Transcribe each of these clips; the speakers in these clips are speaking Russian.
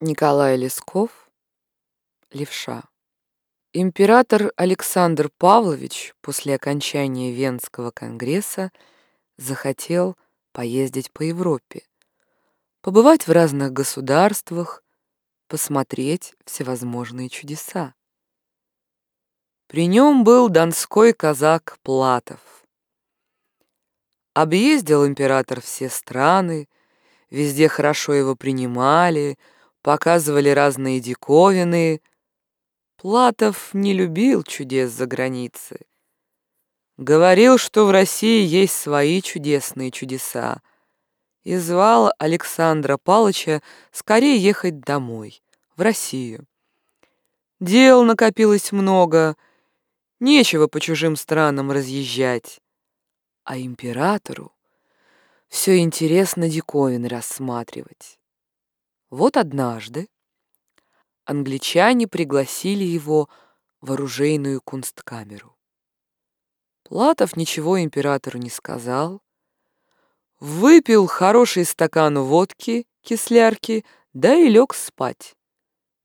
Николай Лесков, Левша. Император Александр Павлович после окончания Венского конгресса захотел поездить по Европе, побывать в разных государствах, посмотреть всевозможные чудеса. При нем был донской казак Платов. Объездил император все страны, везде хорошо его принимали, показывали разные диковины. Платов не любил чудес за границей. Говорил, что в России есть свои чудесные чудеса, и звал Александра Палыча скорее ехать домой, в Россию. Дел накопилось много, нечего по чужим странам разъезжать. А императору все интересно диковины рассматривать. Вот однажды англичане пригласили его в оружейную кунсткамеру. Платов ничего императору не сказал, выпил хороший стакан водки, кислярки, да и лег спать.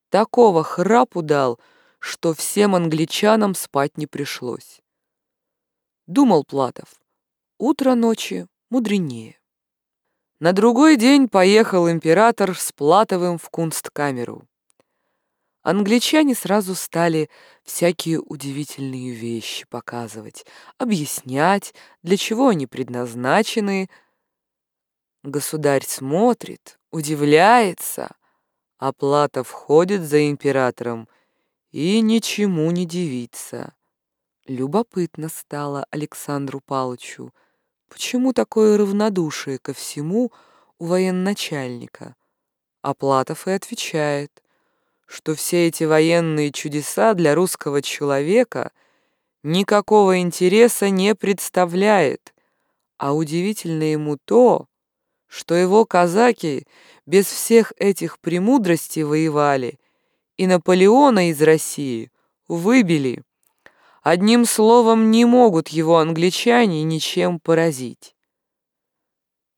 Такого храпу дал, что всем англичанам спать не пришлось. Думал Платов, утро ночи мудренее. На другой день поехал император с Платовым в кунсткамеру. Англичане сразу стали всякие удивительные вещи показывать, объяснять, для чего они предназначены. Государь смотрит, удивляется, а Платов ходит за императором и ничему не дивится. Любопытно стало Александру Палычу, Почему такое равнодушие ко всему у военачальника? А Платов и отвечает, что все эти военные чудеса для русского человека никакого интереса не представляет, а удивительно ему то, что его казаки без всех этих премудростей воевали и Наполеона из России выбили. Одним словом, не могут его англичане ничем поразить.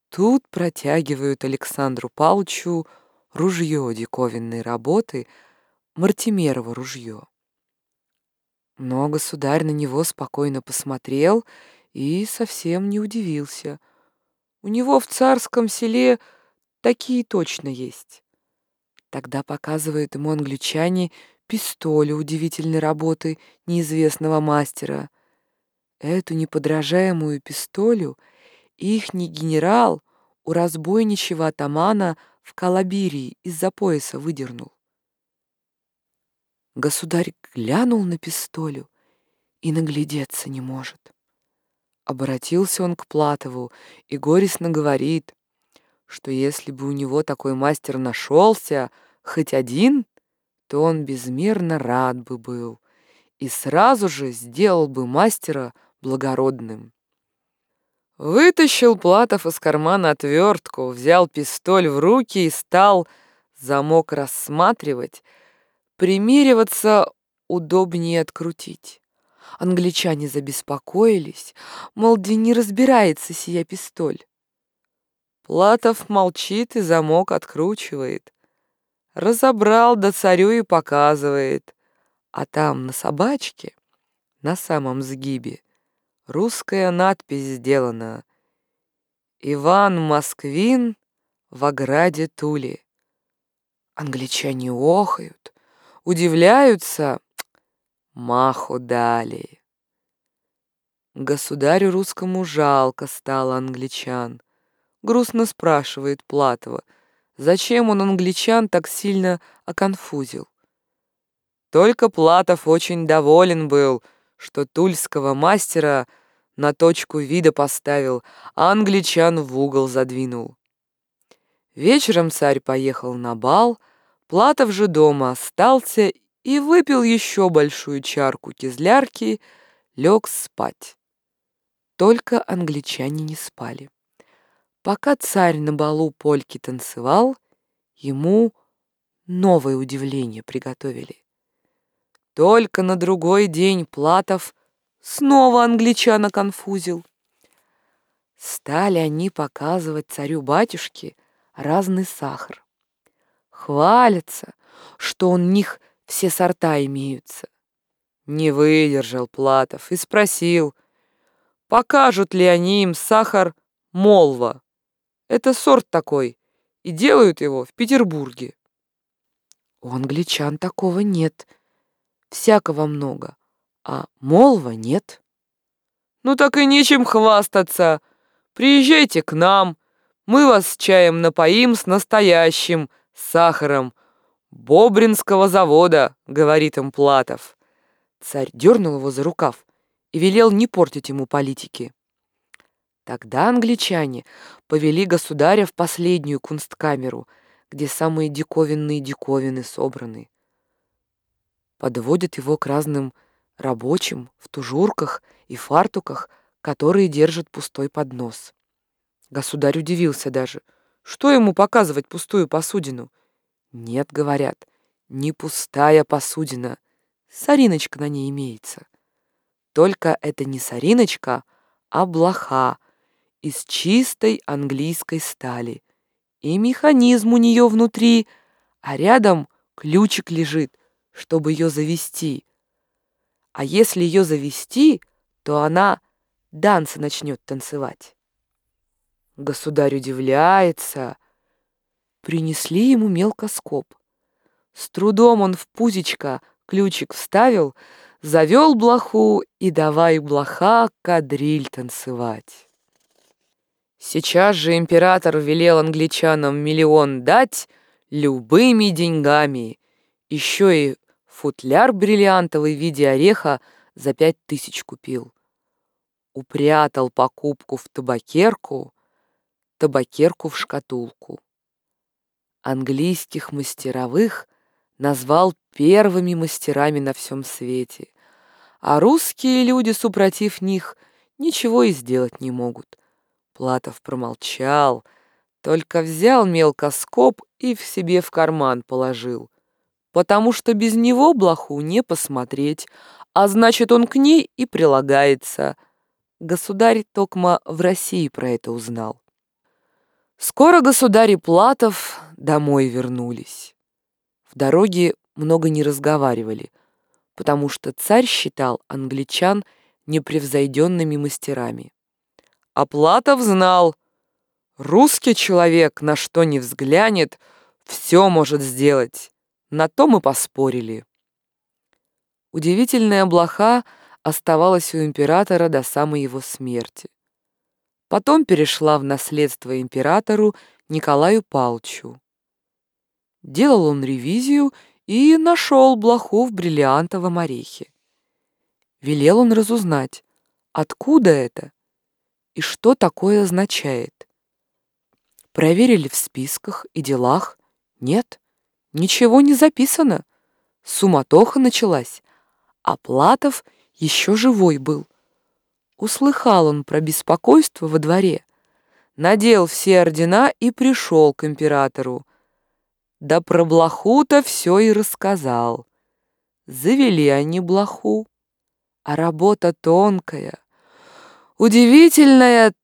Тут протягивают Александру Палчу ружье диковинной работы, Мартимерово ружье. Но государь на него спокойно посмотрел и совсем не удивился. У него в царском селе такие точно есть. Тогда показывают ему англичане пистоли удивительной работы неизвестного мастера. Эту неподражаемую пистолю ихний генерал у разбойничьего атамана в Калабирии из-за пояса выдернул. Государь глянул на пистолю и наглядеться не может. Обратился он к Платову и горестно говорит, что если бы у него такой мастер нашелся, хоть один, то он безмерно рад бы был и сразу же сделал бы мастера благородным. Вытащил Платов из кармана отвертку, взял пистоль в руки и стал замок рассматривать, примериваться удобнее открутить. Англичане забеспокоились, мол, да не разбирается сия пистоль. Платов молчит и замок откручивает. Разобрал, да царю и показывает. А там на собачке, на самом сгибе, русская надпись сделана «Иван Москвин в ограде Тули». Англичане охают, удивляются, маху дали. Государю русскому жалко стало англичан. Грустно спрашивает Платова — Зачем он англичан так сильно оконфузил? Только Платов очень доволен был, что тульского мастера на точку вида поставил, а англичан в угол задвинул. Вечером царь поехал на бал, Платов же дома остался и выпил еще большую чарку кизлярки, лег спать. Только англичане не спали. Пока царь на балу польки танцевал, ему новое удивление приготовили. Только на другой день Платов снова англичана конфузил. Стали они показывать царю-батюшке разный сахар. Хвалятся, что у них все сорта имеются. Не выдержал Платов и спросил, покажут ли они им сахар молва. Это сорт такой, и делают его в Петербурге. У англичан такого нет. Всякого много, а молва нет. Ну так и нечем хвастаться. Приезжайте к нам, мы вас с чаем напоим с настоящим сахаром. Бобринского завода, говорит им Платов. Царь дернул его за рукав и велел не портить ему политики. Тогда англичане повели государя в последнюю кунсткамеру, где самые диковинные диковины собраны. Подводят его к разным рабочим в тужурках и фартуках, которые держат пустой поднос. Государь удивился даже. Что ему показывать пустую посудину? Нет, говорят, не пустая посудина. Сориночка на ней имеется. Только это не сориночка, а блоха из чистой английской стали. И механизм у нее внутри, а рядом ключик лежит, чтобы ее завести. А если ее завести, то она дансы начнет танцевать. Государь удивляется. Принесли ему мелкоскоп. С трудом он в пузечко ключик вставил, завел блоху и давай блоха кадриль танцевать. Сейчас же император велел англичанам миллион дать любыми деньгами, еще и футляр бриллиантовый в виде ореха за пять тысяч купил. Упрятал покупку в табакерку, табакерку в шкатулку. Английских мастеровых назвал первыми мастерами на всем свете, а русские люди, супротив них, ничего и сделать не могут. Платов промолчал, только взял мелкоскоп и в себе в карман положил, потому что без него блоху не посмотреть, а значит, он к ней и прилагается. Государь Токма в России про это узнал. Скоро государи Платов домой вернулись. В дороге много не разговаривали, потому что царь считал англичан непревзойденными мастерами. А Платов знал, русский человек на что не взглянет, все может сделать. На то мы поспорили. Удивительная блоха оставалась у императора до самой его смерти. Потом перешла в наследство императору Николаю Палчу. Делал он ревизию и нашел блоху в бриллиантовом орехе. Велел он разузнать, откуда это и что такое означает. Проверили в списках и делах. Нет, ничего не записано. Суматоха началась, а Платов еще живой был. Услыхал он про беспокойство во дворе, надел все ордена и пришел к императору. Да про блоху-то все и рассказал. Завели они блоху, а работа тонкая. Удивительная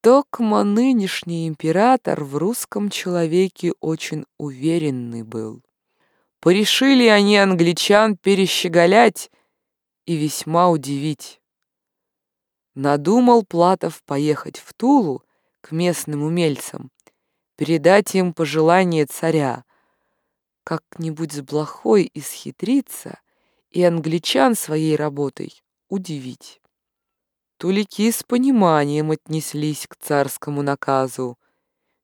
токма нынешний император в русском человеке очень уверенный был. Порешили они англичан перещеголять и весьма удивить. Надумал Платов поехать в Тулу к местным умельцам, передать им пожелание царя, как-нибудь с блохой исхитриться и англичан своей работой удивить. Тулики с пониманием отнеслись к царскому наказу,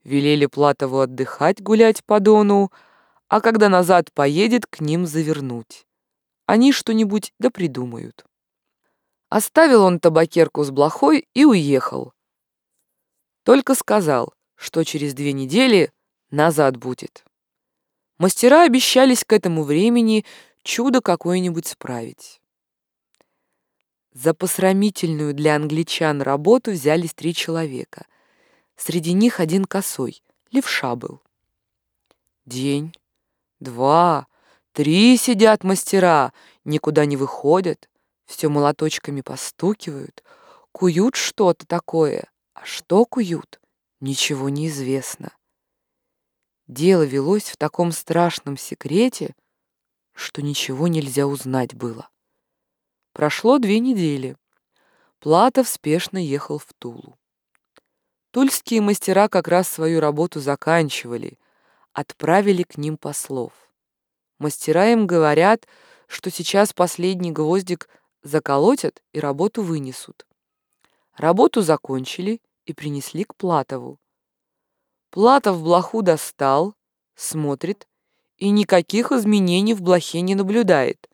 велели Платову отдыхать, гулять по Дону, а когда назад поедет, к ним завернуть. Они что-нибудь да придумают. Оставил он табакерку с блохой и уехал. Только сказал, что через две недели назад будет. Мастера обещались к этому времени чудо какое-нибудь справить. За посрамительную для англичан работу взялись три человека. Среди них один косой, левша был. День, два, три сидят мастера, никуда не выходят, все молоточками постукивают, куют что-то такое. А что куют, ничего не известно. Дело велось в таком страшном секрете, что ничего нельзя узнать было. Прошло две недели. Платов спешно ехал в Тулу. Тульские мастера как раз свою работу заканчивали, отправили к ним послов. Мастера им говорят, что сейчас последний гвоздик заколотят и работу вынесут. Работу закончили и принесли к Платову. Платов блоху достал, смотрит и никаких изменений в блохе не наблюдает.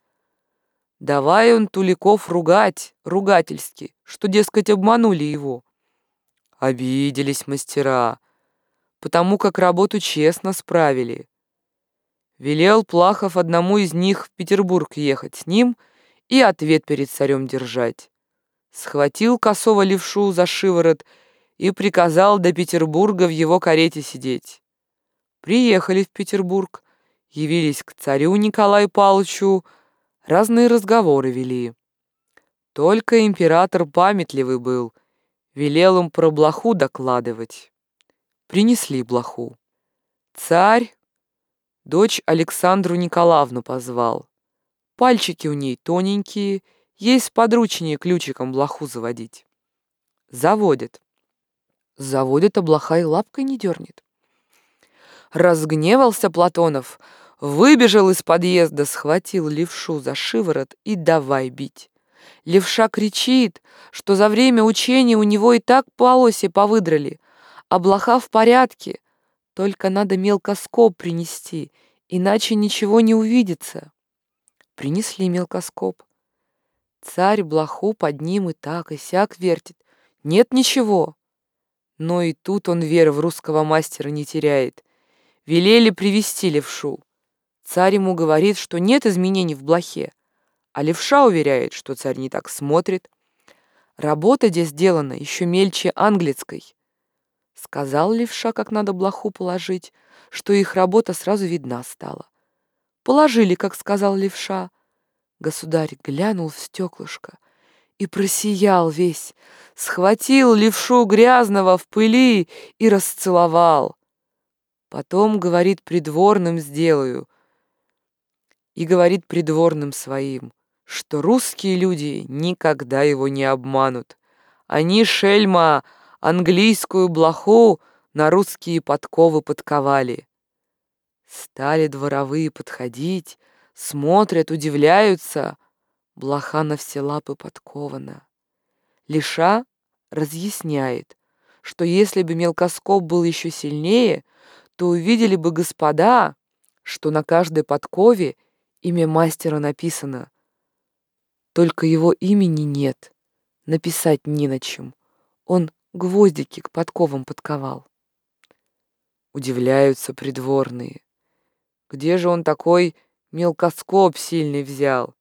Давай он Туликов ругать, ругательски, что, дескать, обманули его. Обиделись мастера, потому как работу честно справили. Велел Плахов одному из них в Петербург ехать с ним и ответ перед царем держать. Схватил косого левшу за шиворот и приказал до Петербурга в его карете сидеть. Приехали в Петербург, явились к царю Николаю Павловичу, разные разговоры вели. Только император памятливый был, велел им про блоху докладывать. Принесли блоху. Царь дочь Александру Николаевну позвал. Пальчики у ней тоненькие, есть подручнее ключиком блоху заводить. Заводит. Заводит, а блоха и лапкой не дернет. Разгневался Платонов, выбежал из подъезда, схватил левшу за шиворот и давай бить. Левша кричит, что за время учения у него и так полоси повыдрали, а блоха в порядке, только надо мелкоскоп принести, иначе ничего не увидится. Принесли мелкоскоп. Царь блоху под ним и так, и сяк вертит. Нет ничего. Но и тут он веры в русского мастера не теряет. Велели привести левшу. Царь ему говорит, что нет изменений в блохе, а левша уверяет, что царь не так смотрит. Работа здесь сделана еще мельче английской. Сказал левша, как надо блоху положить, что их работа сразу видна стала. Положили, как сказал левша. Государь глянул в стеклышко и просиял весь, схватил левшу грязного в пыли и расцеловал. Потом, говорит, придворным сделаю. И говорит придворным своим, что русские люди никогда его не обманут. Они, шельма, английскую блоху на русские подковы подковали. Стали дворовые подходить, смотрят, удивляются. Блоха на все лапы подкована. Лиша разъясняет, что если бы мелкоскоп был еще сильнее, то увидели бы господа, что на каждой подкове имя мастера написано. Только его имени нет, написать не на чем. Он гвоздики к подковам подковал. Удивляются придворные. Где же он такой мелкоскоп сильный взял?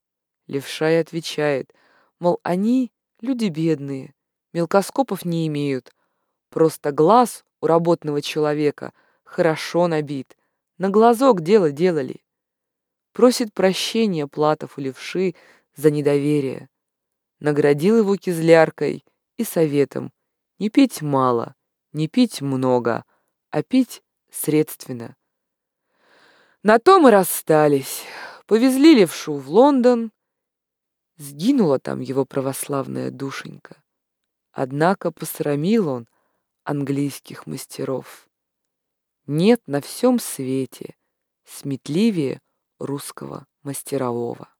Левша и отвечает, мол, они люди бедные, мелкоскопов не имеют. Просто глаз у работного человека хорошо набит, на глазок дело делали. Просит прощения Платов у левши за недоверие. Наградил его кизляркой и советом не пить мало, не пить много, а пить средственно. На том и расстались. Повезли левшу в Лондон. Сгинула там его православная душенька. Однако посрамил он английских мастеров. Нет на всем свете сметливее русского мастерового.